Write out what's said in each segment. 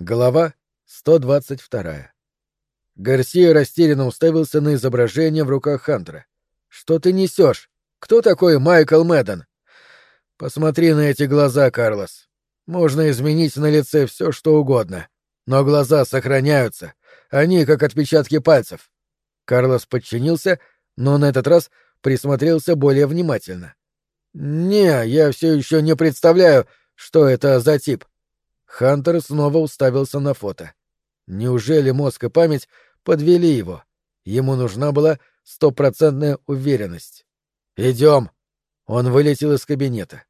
Глава 122. Гарсия растерянно уставился на изображение в руках Хантера. «Что ты несешь? Кто такой Майкл Мэдден?» «Посмотри на эти глаза, Карлос. Можно изменить на лице все, что угодно. Но глаза сохраняются. Они как отпечатки пальцев». Карлос подчинился, но на этот раз присмотрелся более внимательно. «Не, я все еще не представляю, что это за тип», Хантер снова уставился на фото. Неужели мозг и память подвели его? Ему нужна была стопроцентная уверенность. «Идем!» Он вылетел из кабинета.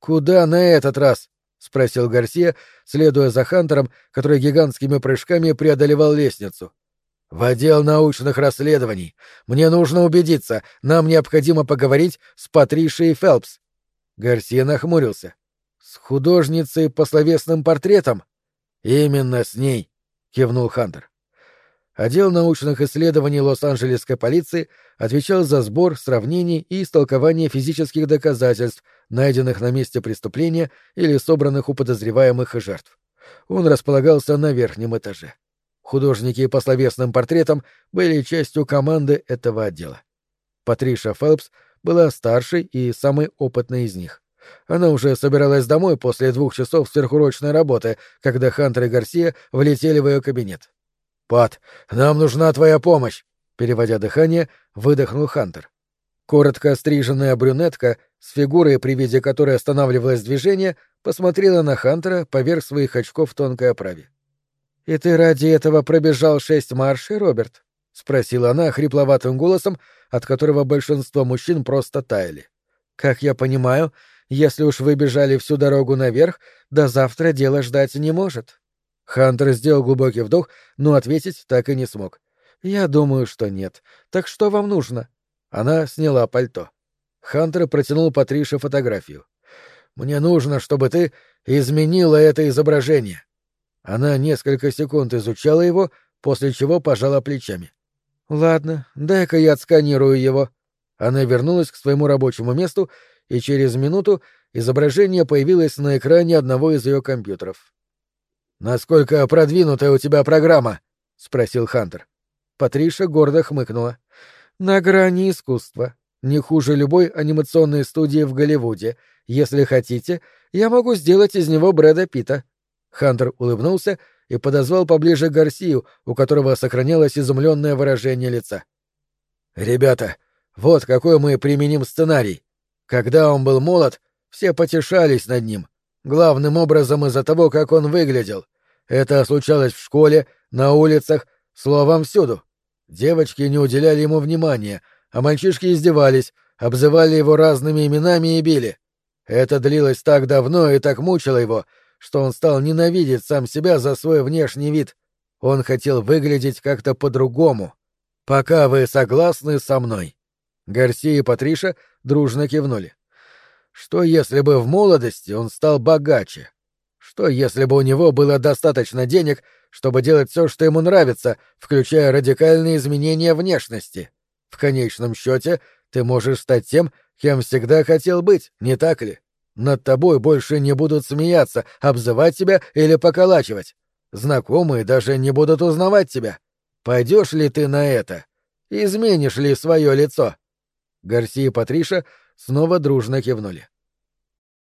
«Куда на этот раз?» — спросил Гарсия, следуя за Хантером, который гигантскими прыжками преодолевал лестницу. «В отдел научных расследований. Мне нужно убедиться, нам необходимо поговорить с Патришией Фелпс». Гарсия нахмурился. С художницей по словесным портретам? Именно с ней, кивнул Хантер. Отдел научных исследований Лос-Анджелесской полиции отвечал за сбор, сравнение и истолкование физических доказательств, найденных на месте преступления или собранных у подозреваемых и жертв. Он располагался на верхнем этаже. Художники по словесным портретам были частью команды этого отдела. Патриша Фелпс была старшей и самой опытной из них. Она уже собиралась домой после двух часов сверхурочной работы, когда Хантер и Гарсия влетели в ее кабинет. «Пат, нам нужна твоя помощь!» Переводя дыхание, выдохнул Хантер. Коротко стриженная брюнетка, с фигурой, при виде которой останавливалось движение, посмотрела на Хантера поверх своих очков в тонкой оправе. «И ты ради этого пробежал шесть маршей, Роберт?» — спросила она хрипловатым голосом, от которого большинство мужчин просто таяли. «Как я понимаю, если уж вы бежали всю дорогу наверх, до завтра дело ждать не может. Хантер сделал глубокий вдох, но ответить так и не смог. Я думаю, что нет. Так что вам нужно? Она сняла пальто. Хантер протянул Патрише фотографию. Мне нужно, чтобы ты изменила это изображение. Она несколько секунд изучала его, после чего пожала плечами. Ладно, дай-ка я отсканирую его. Она вернулась к своему рабочему месту и через минуту изображение появилось на экране одного из ее компьютеров. «Насколько продвинутая у тебя программа?» — спросил Хантер. Патриша гордо хмыкнула. «На грани искусства. Не хуже любой анимационной студии в Голливуде. Если хотите, я могу сделать из него Брэда Питта». Хантер улыбнулся и подозвал поближе Гарсию, у которого сохранялось изумленное выражение лица. «Ребята, вот какой мы применим сценарий. Когда он был молод, все потешались над ним, главным образом из-за того, как он выглядел. Это случалось в школе, на улицах, словом, всюду. Девочки не уделяли ему внимания, а мальчишки издевались, обзывали его разными именами и били. Это длилось так давно и так мучило его, что он стал ненавидеть сам себя за свой внешний вид. Он хотел выглядеть как-то по-другому. Пока вы согласны со мной. Гарси и Патриша дружно кивнули. Что если бы в молодости он стал богаче? Что если бы у него было достаточно денег, чтобы делать все, что ему нравится, включая радикальные изменения внешности? В конечном счете, ты можешь стать тем, кем всегда хотел быть, не так ли? Над тобой больше не будут смеяться, обзывать тебя или поколачивать. Знакомые даже не будут узнавать тебя. Пойдешь ли ты на это? Изменишь ли свое лицо? Гарси и Патриша снова дружно кивнули.